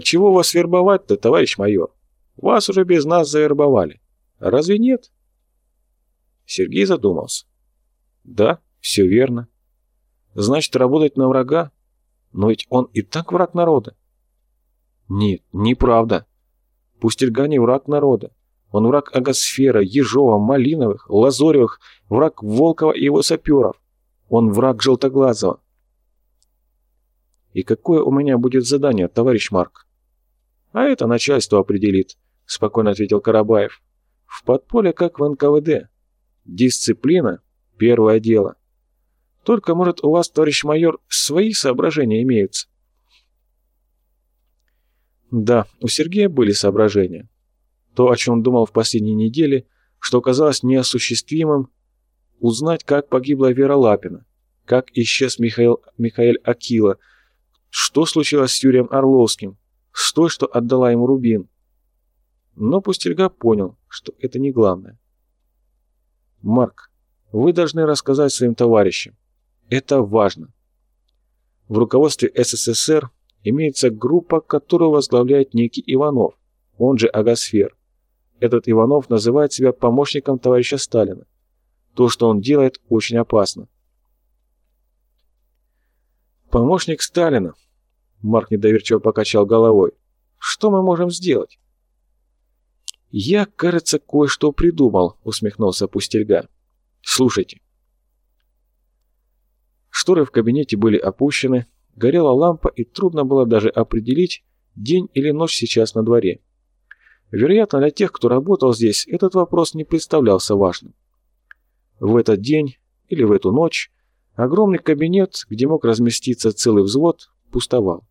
Чего вас вербовать-то, товарищ майор? Вас уже без нас завербовали. Разве нет? Сергей задумался. Да, все верно. Значит, работать на врага? Но ведь он и так враг народа. Нет, неправда. Пустельга не враг народа. Он враг Агосфера, Ежова, Малиновых, Лазоревых, враг Волкова и его саперов. Он враг Желтоглазого. И какое у меня будет задание, товарищ Марк? А это начальство определит, спокойно ответил Карабаев. В подполе, как в НКВД. Дисциплина – первое дело. Только, может, у вас, товарищ майор, свои соображения имеются? Да, у Сергея были соображения. То, о чем думал в последние недели, что казалось неосуществимым, узнать, как погибла Вера Лапина, как исчез Михаил, Михаил Акила, что случилось с Юрием Орловским, с той, что отдала ему Рубин. Но Пустельга понял, что это не главное. «Марк, вы должны рассказать своим товарищам. Это важно. В руководстве СССР имеется группа, которую возглавляет некий Иванов, он же Агасфер. Этот Иванов называет себя помощником товарища Сталина. То, что он делает, очень опасно. «Помощник Сталина», — Марк недоверчиво покачал головой. «Что мы можем сделать?» «Я, кажется, кое-что придумал», — усмехнулся Пустельга. «Слушайте». Шторы в кабинете были опущены, горела лампа, и трудно было даже определить, день или ночь сейчас на дворе. Вероятно, для тех, кто работал здесь, этот вопрос не представлялся важным. В этот день или в эту ночь огромный кабинет, где мог разместиться целый взвод, пустовал.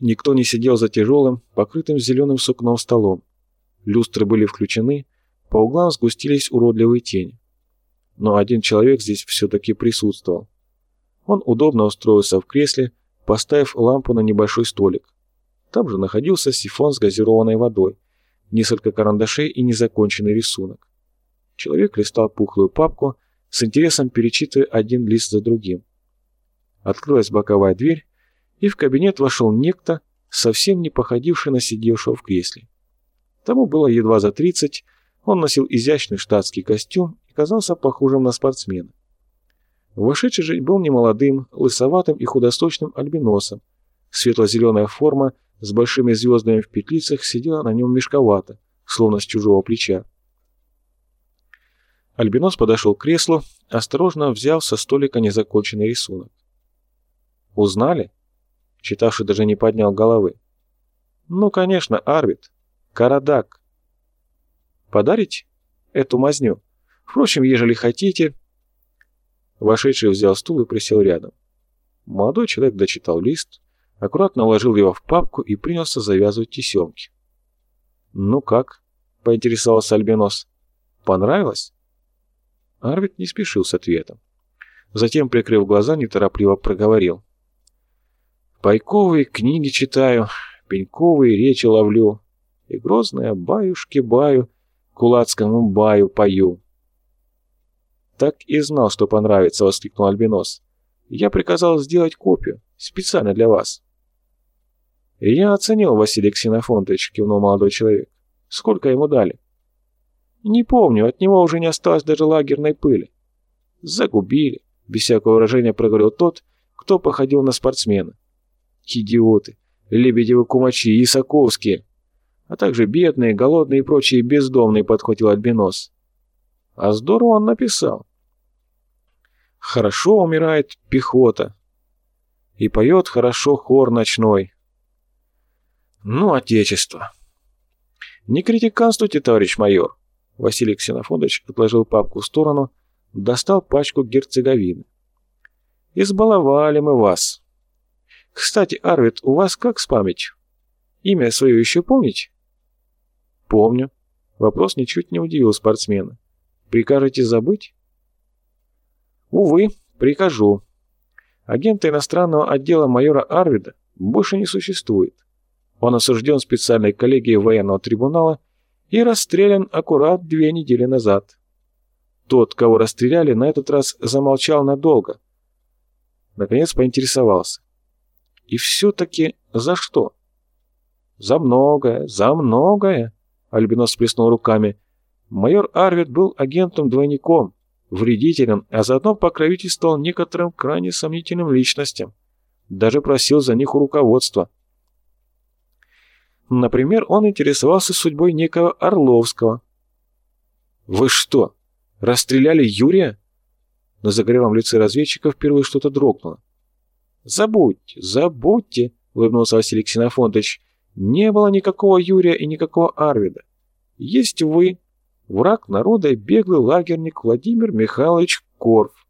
Никто не сидел за тяжелым, покрытым зеленым сукном столом. Люстры были включены, по углам сгустились уродливые тени. Но один человек здесь все-таки присутствовал. Он удобно устроился в кресле, поставив лампу на небольшой столик. Там же находился сифон с газированной водой, несколько карандашей и незаконченный рисунок. Человек листал пухлую папку, с интересом перечитывая один лист за другим. Открылась боковая дверь, и в кабинет вошел некто, совсем не походивший на сидевшего в кресле. Тому было едва за 30, он носил изящный штатский костюм и казался похожим на спортсмена. Вошедший же был немолодым, лысоватым и худосточным альбиносом. Светло-зеленая форма с большими звездами в петлицах сидела на нем мешковато, словно с чужого плеча. Альбинос подошел к креслу, осторожно взял со столика незаконченный рисунок. «Узнали?» Читавший даже не поднял головы. «Ну, конечно, Арвид. Карадак. Подарить эту мазню? Впрочем, ежели хотите...» Вошедший взял стул и присел рядом. Молодой человек дочитал лист, аккуратно уложил его в папку и принялся завязывать тесемки. «Ну как?» — поинтересовался Альбинос. «Понравилось?» Арвид не спешил с ответом. Затем, прикрыв глаза, неторопливо проговорил. «Пайковые книги читаю, пеньковые речи ловлю, и грозное баюшки-баю, кулацкому баю пою». «Так и знал, что понравится», — воскликнул Альбинос. «Я приказал сделать копию, специально для вас». «Я оценил, Василий Ксенофонтович», — кивнул молодой человек. «Сколько ему дали?» «Не помню, от него уже не осталось даже лагерной пыли». «Загубили», — без всякого выражения проговорил тот, кто походил на спортсмена. «Идиоты! Лебедевы кумачи, Исаковские!» а также бедные, голодные и прочие бездомные, подхватил Альбинос. А здорово он написал. Хорошо умирает пехота. И поет хорошо хор ночной. Ну, отечество. Не критиканствуйте, товарищ майор. Василий Ксенофонович отложил папку в сторону, достал пачку герцеговины. Избаловали мы вас. Кстати, Арвид, у вас как с памятью? Имя свое еще помните? Помню. Вопрос ничуть не удивил спортсмена. Прикажете забыть? Увы, прикажу. Агента иностранного отдела майора Арвида больше не существует. Он осужден специальной коллегией военного трибунала и расстрелян аккурат две недели назад. Тот, кого расстреляли, на этот раз замолчал надолго. Наконец поинтересовался. И все-таки За что? За многое, за многое, Альбинос сплеснул руками. Майор Арвид был агентом-двойником, вредителем, а заодно покровительствовал некоторым крайне сомнительным личностям. Даже просил за них у руководства. Например, он интересовался судьбой некого Орловского. «Вы что, расстреляли Юрия?» На загорелом лице разведчика впервые что-то дрогнуло. «Забудьте, забудьте», — улыбнулся Василий Ксенофонтович. «Не было никакого Юрия и никакого Арвида. Есть вы, враг народа и беглый лагерник Владимир Михайлович Корф.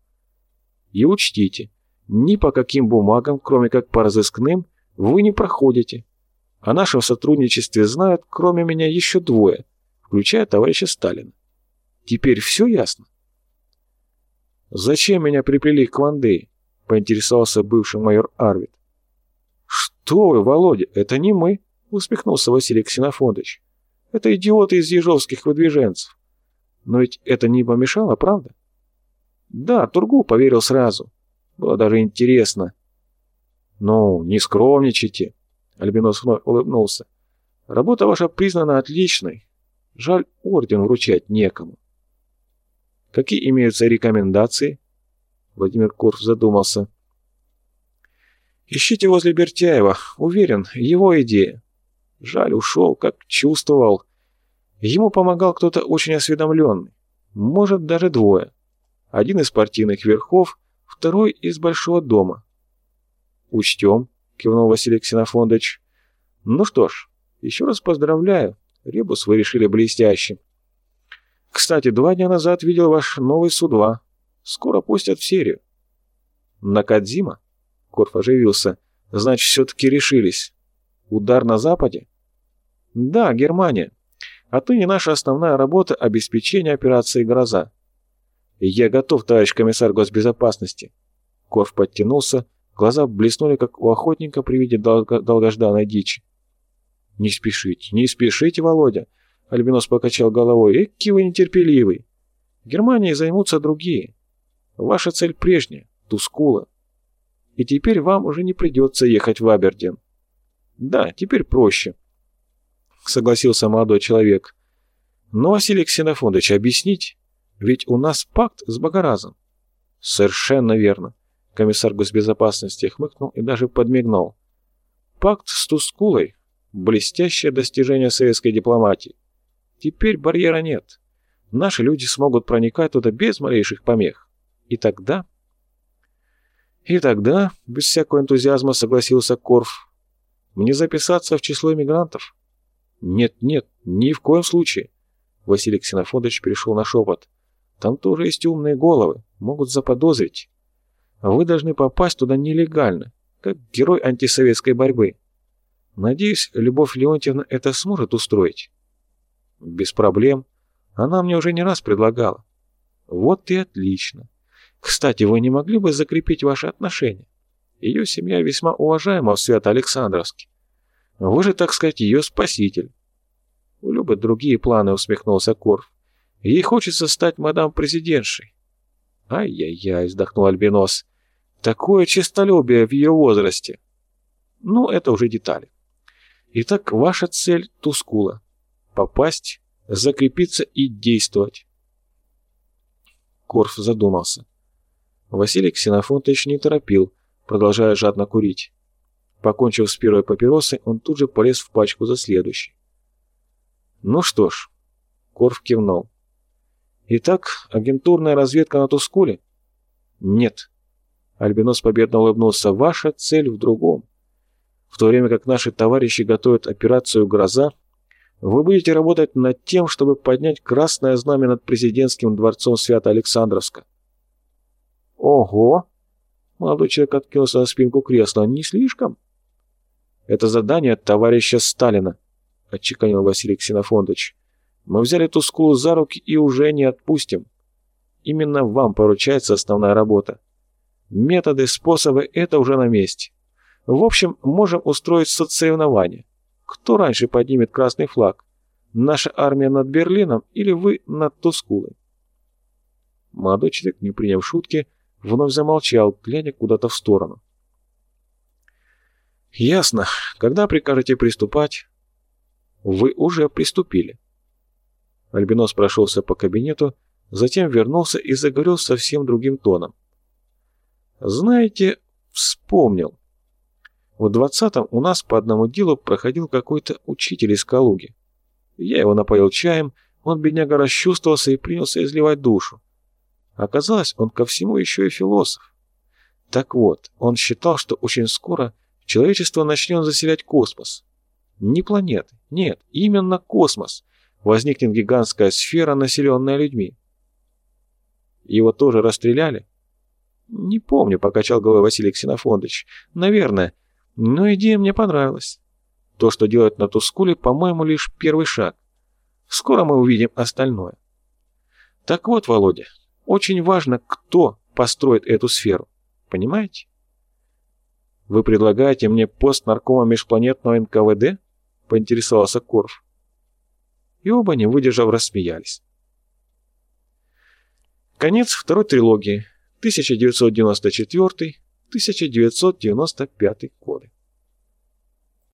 И учтите, ни по каким бумагам, кроме как по разыскным, вы не проходите. О нашем сотрудничестве знают, кроме меня, еще двое, включая товарища Сталина. Теперь все ясно? «Зачем меня приплели к Вандее?» — поинтересовался бывший майор Арвид. «Что вы, Володя, это не мы!» — усмехнулся Василий Ксенофондович. Это идиоты из ежовских выдвиженцев. Но ведь это не помешало, правда? Да, Тургу поверил сразу. Было даже интересно. Ну, не скромничайте. Альбинос улыбнулся. Работа ваша признана отличной. Жаль, орден вручать некому. Какие имеются рекомендации? Владимир Курф задумался. Ищите возле Бертяева. Уверен, его идея. Жаль, ушел, как чувствовал. Ему помогал кто-то очень осведомленный. Может, даже двое. Один из партийных верхов, второй из Большого дома. «Учтем», — кивнул Василий Ксенофондович. «Ну что ж, еще раз поздравляю. Ребус вы решили блестящим. Кстати, два дня назад видел ваш новый Су-2. Скоро пустят в серию». «Накадзима?» — Корф оживился. «Значит, все-таки решились. Удар на Западе?» «Да, Германия. Отныне наша основная работа – обеспечение операции «Гроза». Я готов, товарищ комиссар госбезопасности. Корф подтянулся, глаза блеснули, как у охотника при виде долго долгожданной дичи. «Не спешите, не спешите, Володя!» Альбинос покачал головой. «Эки вы нетерпеливый! Германией займутся другие. Ваша цель прежняя – Тускула. И теперь вам уже не придется ехать в Абердин. Да, теперь проще. — согласился молодой человек. «Но, Василий Ксенофондович, объяснить? Ведь у нас пакт с Богоразом». «Совершенно верно», — комиссар госбезопасности хмыкнул и даже подмигнул. «Пакт с Тускулой — блестящее достижение советской дипломатии. Теперь барьера нет. Наши люди смогут проникать туда без малейших помех. И тогда...» «И тогда», — без всякого энтузиазма согласился Корф, — «мне записаться в число иммигрантов». «Нет, нет, ни в коем случае!» Василий Ксенофондович перешел на шепот. «Там тоже есть умные головы, могут заподозрить. Вы должны попасть туда нелегально, как герой антисоветской борьбы. Надеюсь, Любовь Леонтьевна это сможет устроить?» «Без проблем. Она мне уже не раз предлагала». «Вот и отлично. Кстати, вы не могли бы закрепить ваши отношения? Ее семья весьма уважаема в Свято-Александровске. Вы же, так сказать, ее спаситель. У Любы другие планы, усмехнулся Корф. Ей хочется стать мадам-президентшей. Ай-яй-яй, вздохнул Альбинос. Такое честолюбие в ее возрасте. Ну, это уже детали. Итак, ваша цель — Тускула. Попасть, закрепиться и действовать. Корф задумался. Василий Ксенофонтович не торопил, продолжая жадно курить. Покончив с первой папиросой, он тут же полез в пачку за следующей. «Ну что ж», — Корф кивнул. «Итак, агентурная разведка на Тускуле?» «Нет». Альбинос победно улыбнулся. «Ваша цель в другом. В то время как наши товарищи готовят операцию «Гроза», вы будете работать над тем, чтобы поднять красное знамя над президентским дворцом Свято-Александровска». «Ого!» Молодой человек откинулся на спинку кресла. «Не слишком?» Это задание товарища Сталина, отчеканил Василий Ксенофондович. Мы взяли Тускулу за руки и уже не отпустим. Именно вам поручается основная работа. Методы, способы — это уже на месте. В общем, можем устроить соцсоревнование. Кто раньше поднимет красный флаг? Наша армия над Берлином или вы над Тускулой? Молодой человек, не приняв шутки, вновь замолчал, глядя куда-то в сторону. Ясно. Когда прикажете приступать? Вы уже приступили. Альбинос прошелся по кабинету, затем вернулся и заговорил совсем другим тоном. Знаете, вспомнил. В двадцатом у нас по одному делу проходил какой-то учитель из Калуги. Я его напоил чаем, он, бедняга, расчувствовался и принялся изливать душу. Оказалось, он ко всему еще и философ. Так вот, он считал, что очень скоро человечество начнет заселять космос. Не планеты, нет, именно космос. Возникнет гигантская сфера, населенная людьми. Его тоже расстреляли? Не помню, покачал головой Василий Ксенофондович. Наверное, но идея мне понравилась. То, что делают на Тускуле, по-моему, лишь первый шаг. Скоро мы увидим остальное. Так вот, Володя, очень важно, кто построит эту сферу. Понимаете? Вы предлагаете мне пост наркома межпланетного НКВД? Поинтересовался Корф. И оба, не выдержав, рассмеялись. Конец второй трилогии. 1994-1995 годы.